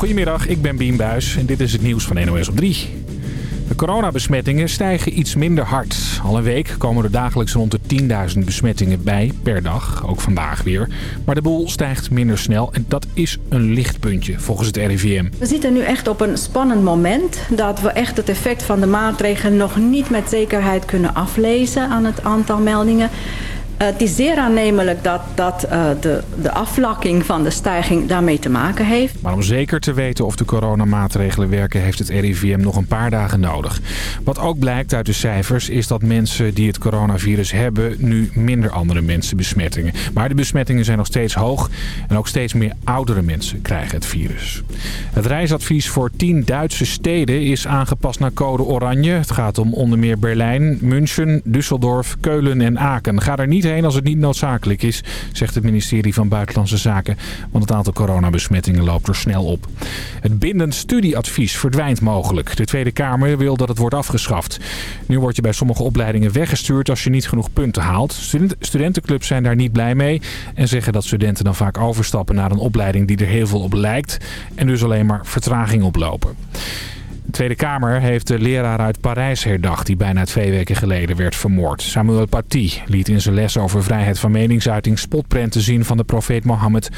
Goedemiddag, ik ben Bien Buis en dit is het nieuws van NOS op 3. De coronabesmettingen stijgen iets minder hard. Al een week komen er dagelijks rond de 10.000 besmettingen bij per dag. Ook vandaag weer. Maar de boel stijgt minder snel en dat is een lichtpuntje volgens het RIVM. We zitten nu echt op een spannend moment. Dat we echt het effect van de maatregelen nog niet met zekerheid kunnen aflezen aan het aantal meldingen. Eh, het is zeer aannemelijk dat, dat uh, de, de afvlakking van de stijging daarmee te maken heeft. Maar om zeker te weten of de coronamaatregelen werken... heeft het RIVM nog een paar dagen nodig. Wat ook blijkt uit de cijfers is dat mensen die het coronavirus hebben... nu minder andere mensen besmettingen. Maar de besmettingen zijn nog steeds hoog. En ook steeds meer oudere mensen krijgen het virus. Het reisadvies voor 10 Duitse steden is aangepast naar code oranje. Het gaat om onder meer Berlijn, München, Düsseldorf, Keulen en Aken. Ga er niet als het niet noodzakelijk is, zegt het ministerie van Buitenlandse Zaken. Want het aantal coronabesmettingen loopt er snel op. Het bindend studieadvies verdwijnt mogelijk. De Tweede Kamer wil dat het wordt afgeschaft. Nu word je bij sommige opleidingen weggestuurd als je niet genoeg punten haalt. Studentenclubs zijn daar niet blij mee en zeggen dat studenten dan vaak overstappen naar een opleiding die er heel veel op lijkt. En dus alleen maar vertraging oplopen. De Tweede Kamer heeft de leraar uit Parijs herdacht... die bijna twee weken geleden werd vermoord. Samuel Paty liet in zijn les over vrijheid van meningsuiting... spotprenten zien van de profeet Mohammed...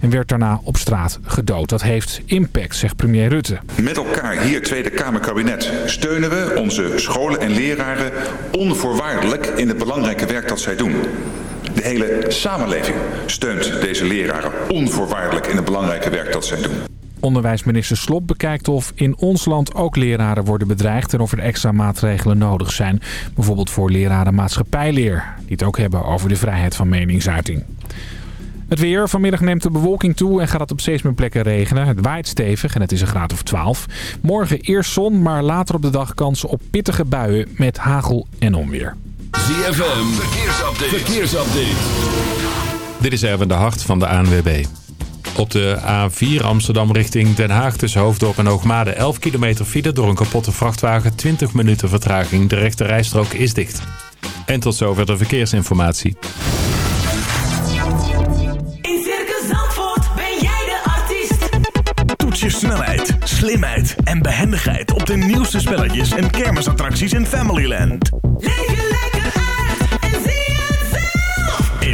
en werd daarna op straat gedood. Dat heeft impact, zegt premier Rutte. Met elkaar hier Tweede Kamerkabinet steunen we onze scholen en leraren... onvoorwaardelijk in het belangrijke werk dat zij doen. De hele samenleving steunt deze leraren onvoorwaardelijk in het belangrijke werk dat zij doen. Onderwijsminister Slop bekijkt of in ons land ook leraren worden bedreigd... en of er extra maatregelen nodig zijn. Bijvoorbeeld voor leraren maatschappijleer... die het ook hebben over de vrijheid van meningsuiting. Het weer. Vanmiddag neemt de bewolking toe en gaat het op steeds meer plekken regenen. Het waait stevig en het is een graad of 12. Morgen eerst zon, maar later op de dag kansen op pittige buien met hagel en onweer. ZFM. Verkeersupdate. Verkeersupdate. Dit is Erwin de Hart van de ANWB. Op de A4 Amsterdam richting Den Haag tussen Hoofddorp en Hoogmade 11 kilometer file door een kapotte vrachtwagen. 20 minuten vertraging. De rechte rijstrook is dicht. En tot zover de verkeersinformatie. In Circus Zandvoort ben jij de artiest. Toets je snelheid, slimheid en behendigheid op de nieuwste spelletjes en kermisattracties in Familyland. Leef je lekker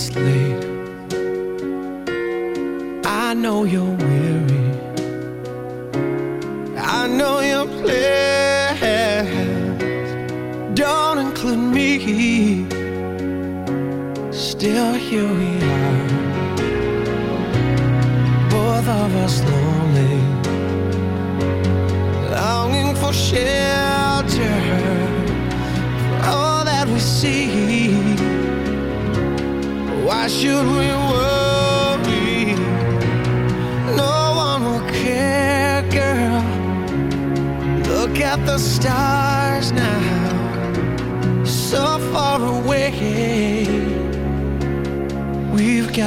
It's late. I know you're weary.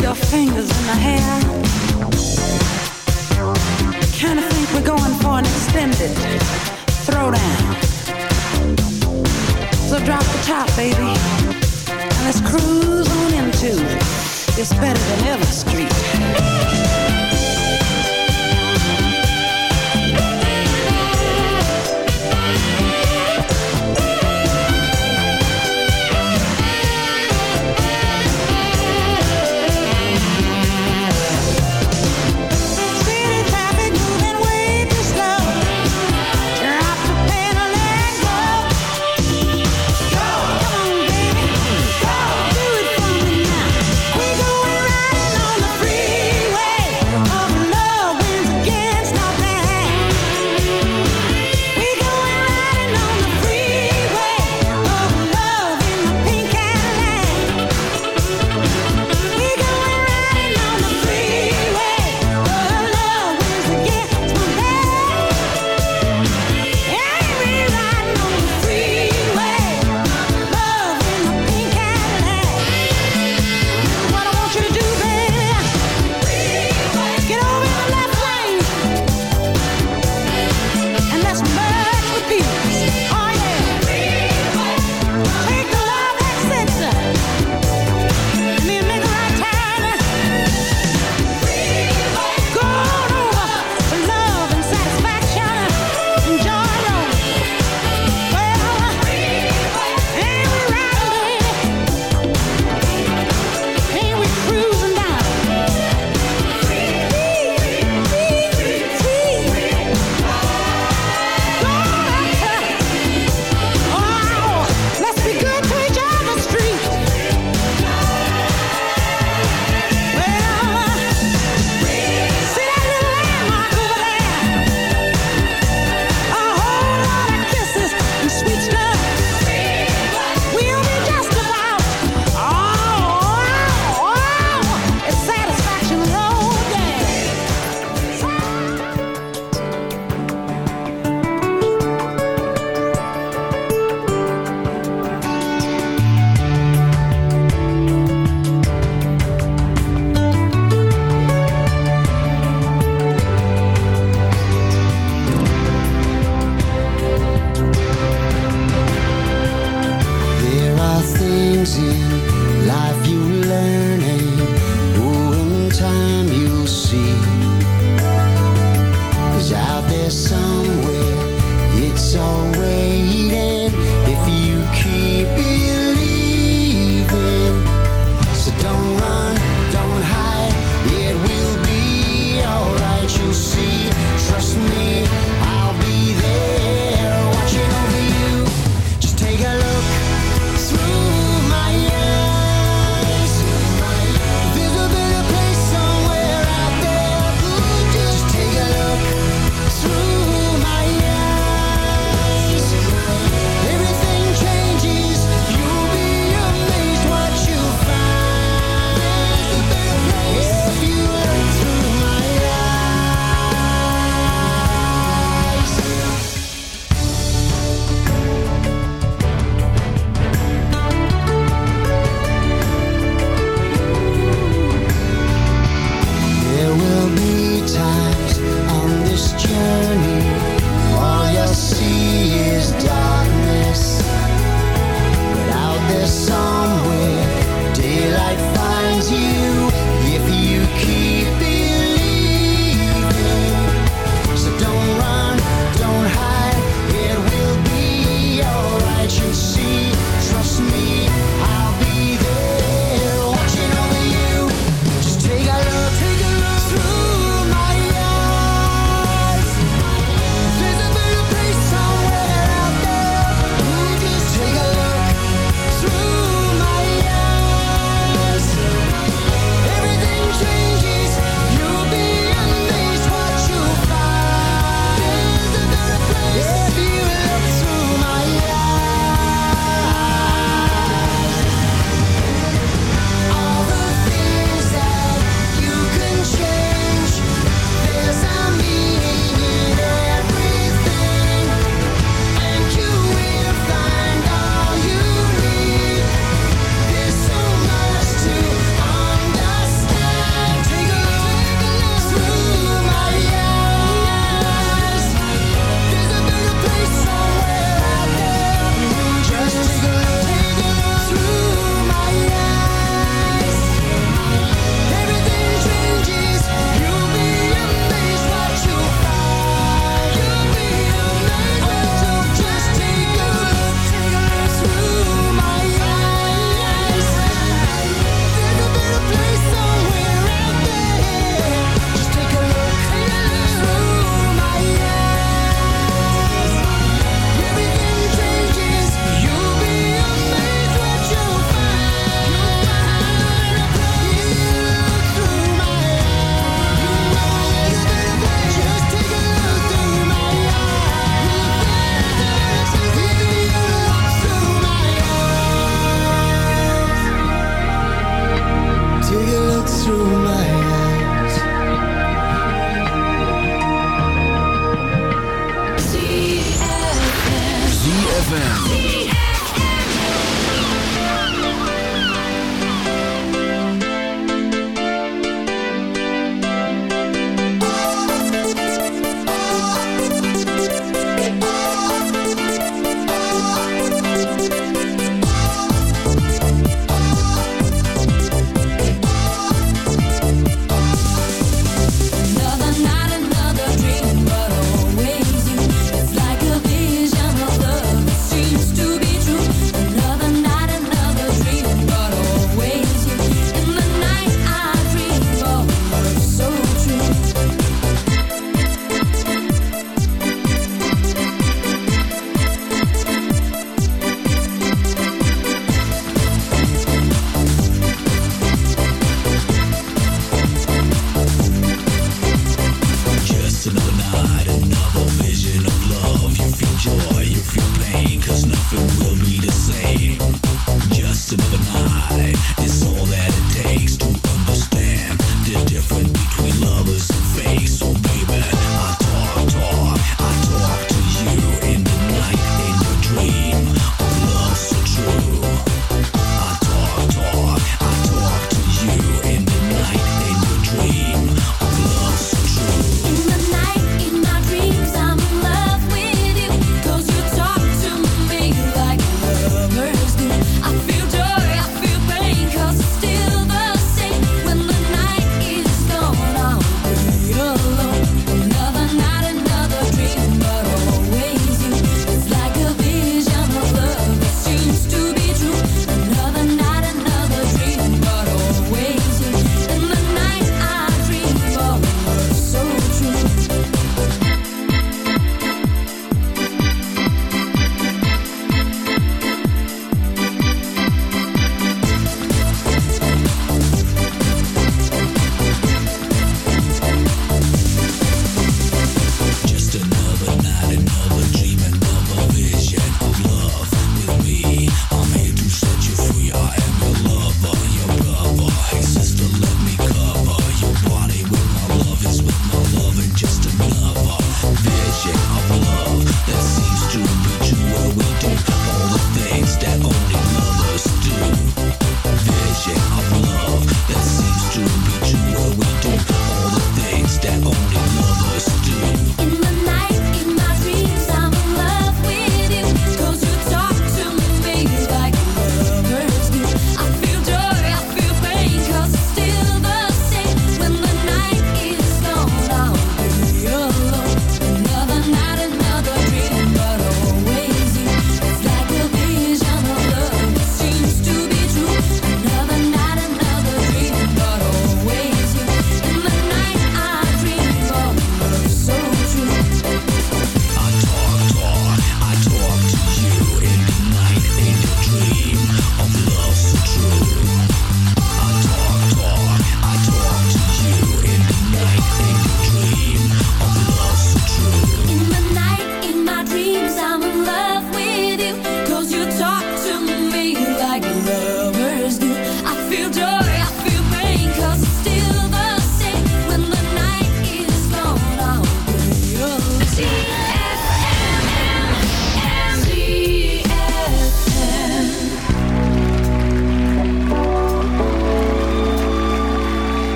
Your fingers in the hair. Kinda think we're going for an extended throwdown. So drop the top, baby, and let's cruise on into this better than ever street.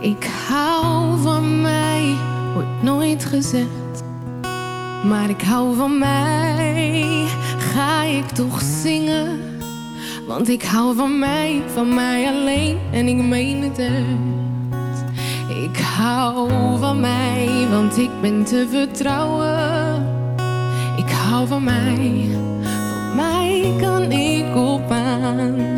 Ik hou van mij, wordt nooit gezegd. Maar ik hou van mij, ga ik toch zingen. Want ik hou van mij, van mij alleen en ik meen het. Ik hou van mij, want ik ben te vertrouwen. Ik hou van mij, van mij kan ik op aan.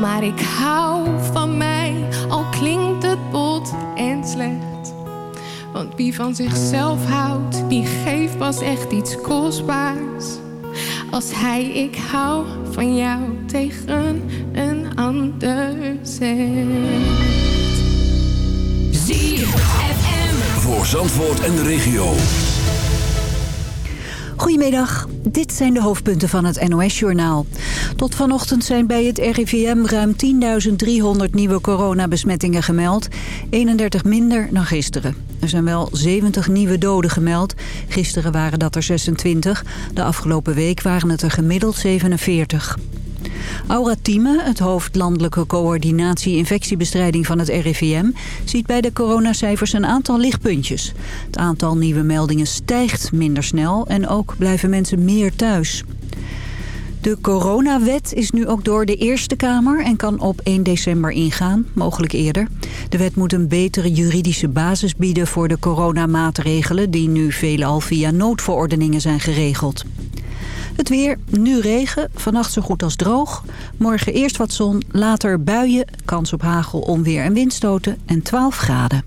Maar ik hou van mij, al klinkt het bot en slecht. Want wie van zichzelf houdt, die geeft pas echt iets kostbaars. Als hij ik hou van jou tegen een ander zegt. ZFM. Voor Zandvoort en de regio. Goedemiddag, dit zijn de hoofdpunten van het NOS-journaal. Tot vanochtend zijn bij het RIVM ruim 10.300 nieuwe coronabesmettingen gemeld. 31 minder dan gisteren. Er zijn wel 70 nieuwe doden gemeld. Gisteren waren dat er 26. De afgelopen week waren het er gemiddeld 47. Aura Thieme, het hoofd landelijke coördinatie infectiebestrijding van het RIVM... ziet bij de coronacijfers een aantal lichtpuntjes. Het aantal nieuwe meldingen stijgt minder snel en ook blijven mensen meer thuis. De coronawet is nu ook door de Eerste Kamer en kan op 1 december ingaan, mogelijk eerder. De wet moet een betere juridische basis bieden voor de coronamaatregelen... die nu veelal via noodverordeningen zijn geregeld. Het weer, nu regen, vannacht zo goed als droog. Morgen eerst wat zon, later buien, kans op hagel, onweer en windstoten en 12 graden.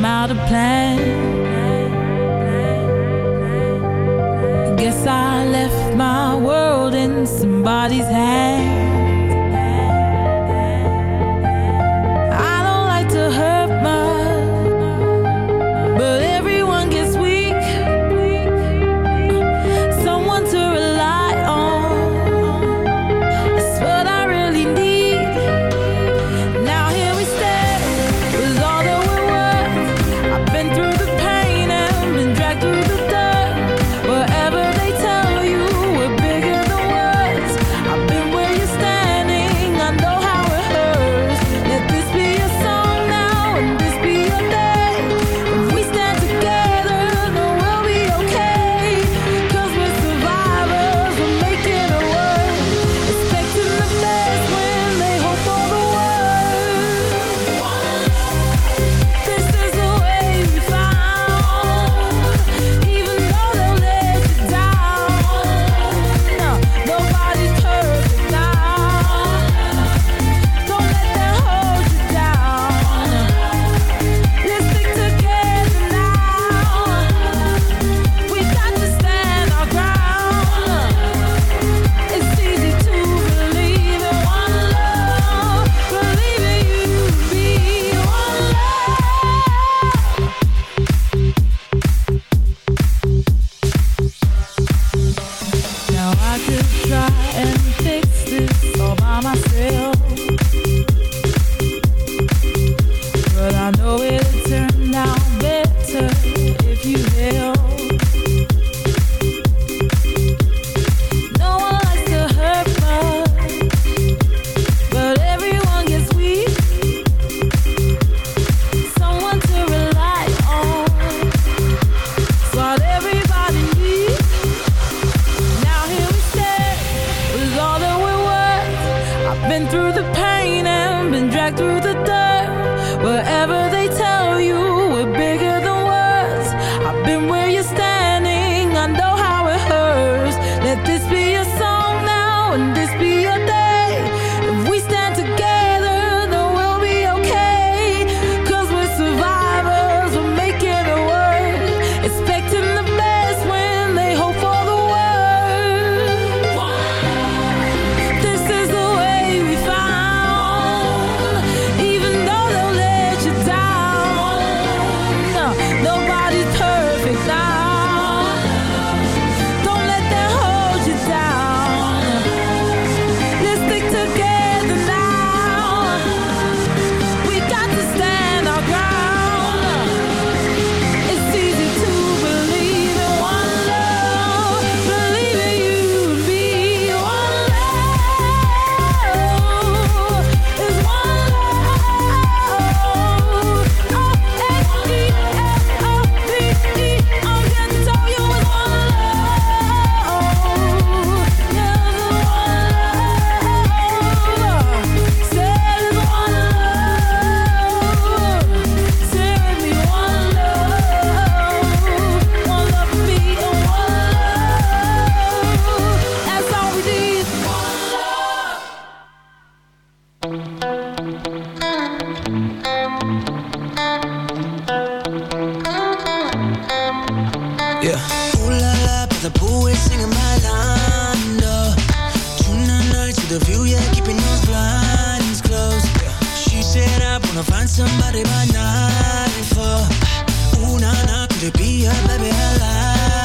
came out of plan. Guess I left my world in somebody's hands. Yeah. Ooh la la, by the pool, we're singing my line. No. the night to the view, yeah, keeping those blinds closed. Yeah. She said I wanna find somebody by nine four. Ooh na na, could it be her, baby, her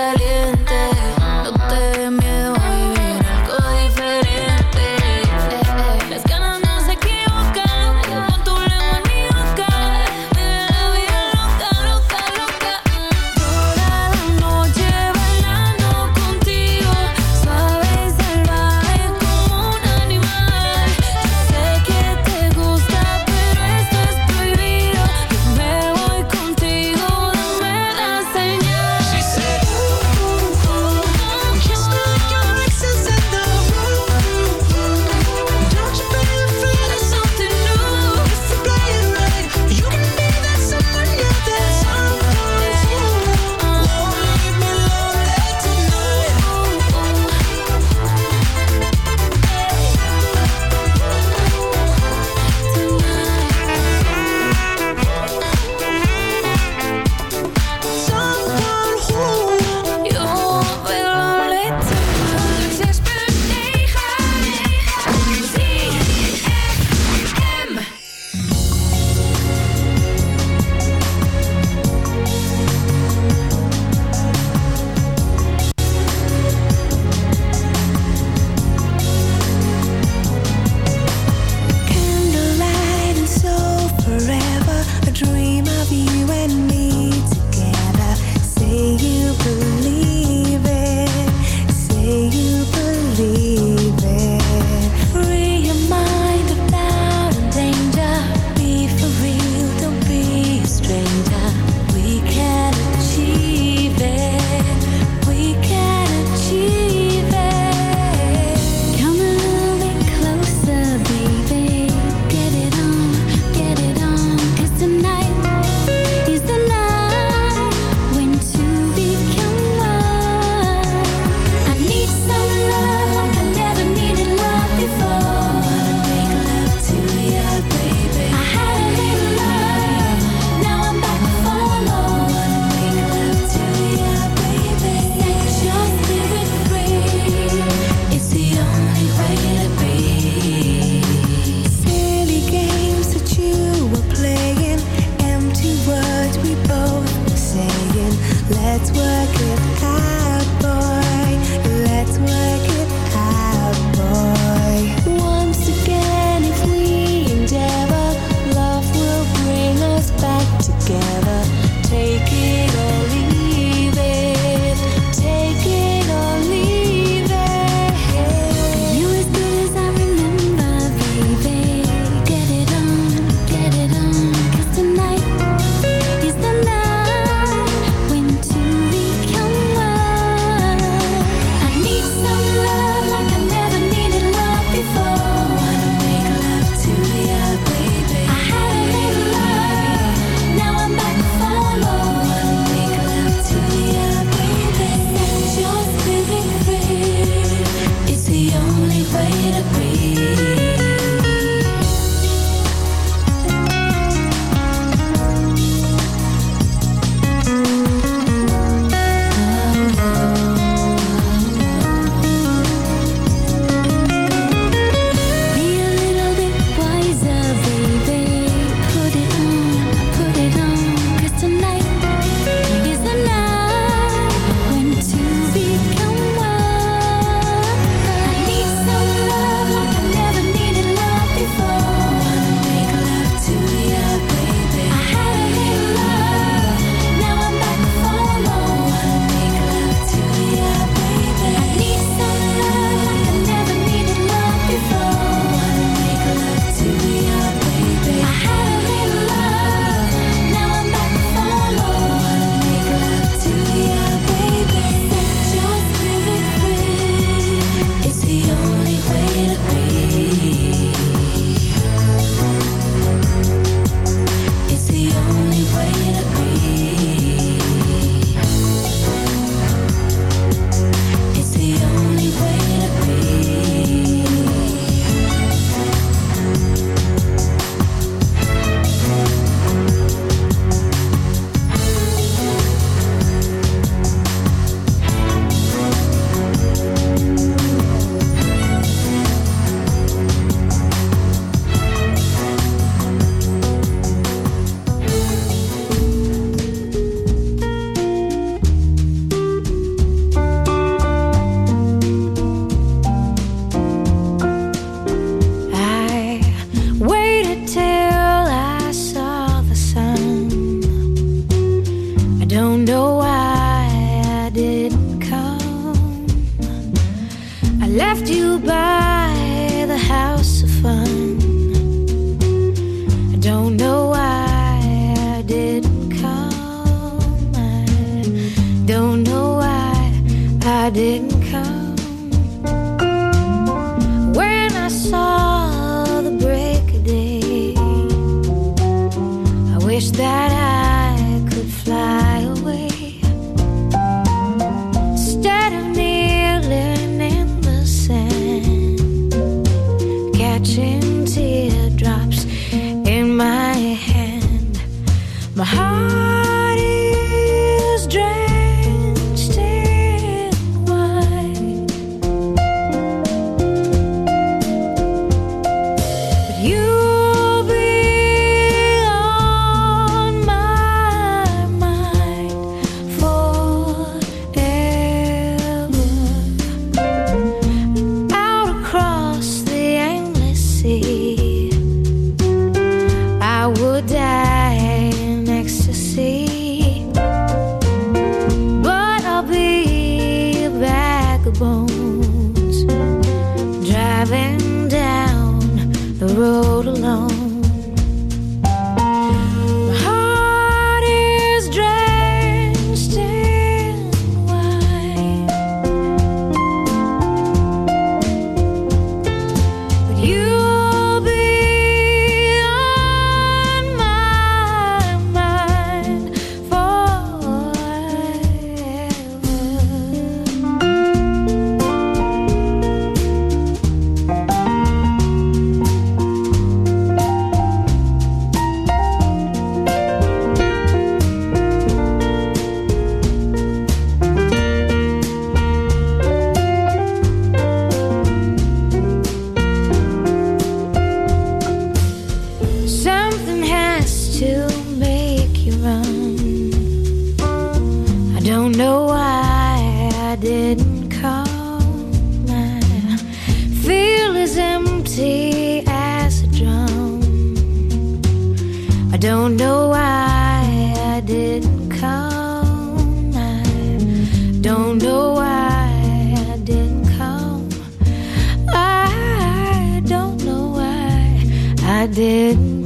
Berlin. didn't call. My feel as empty as a drum. I don't know why I didn't call. I don't know why I didn't call. I don't know why I didn't.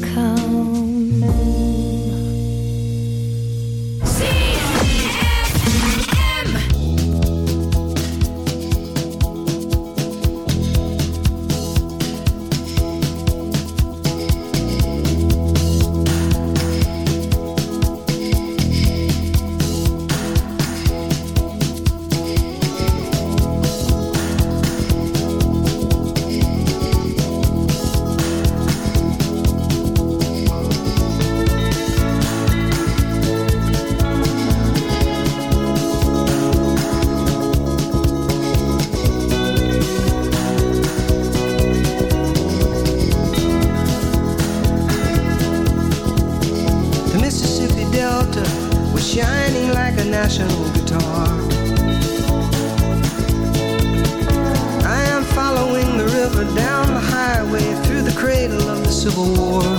Civil War.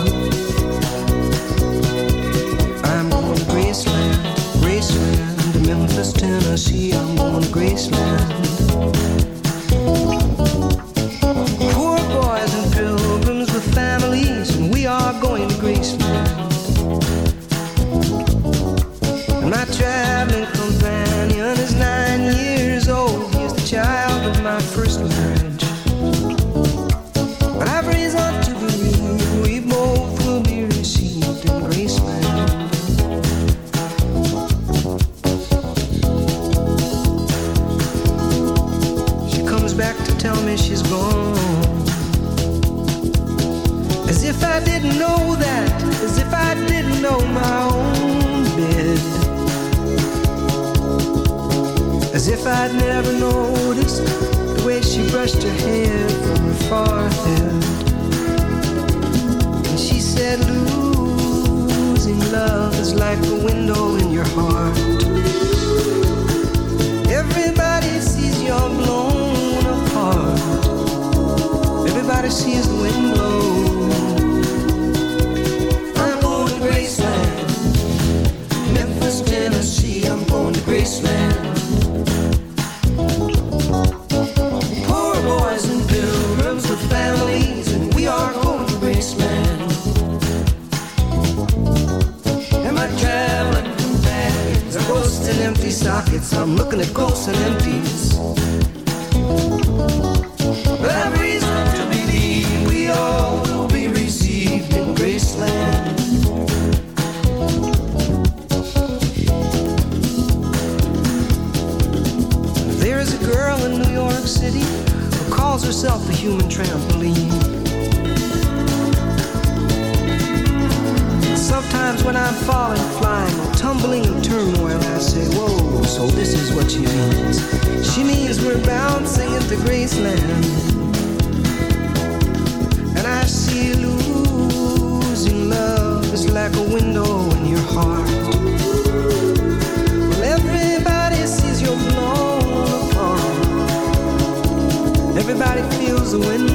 when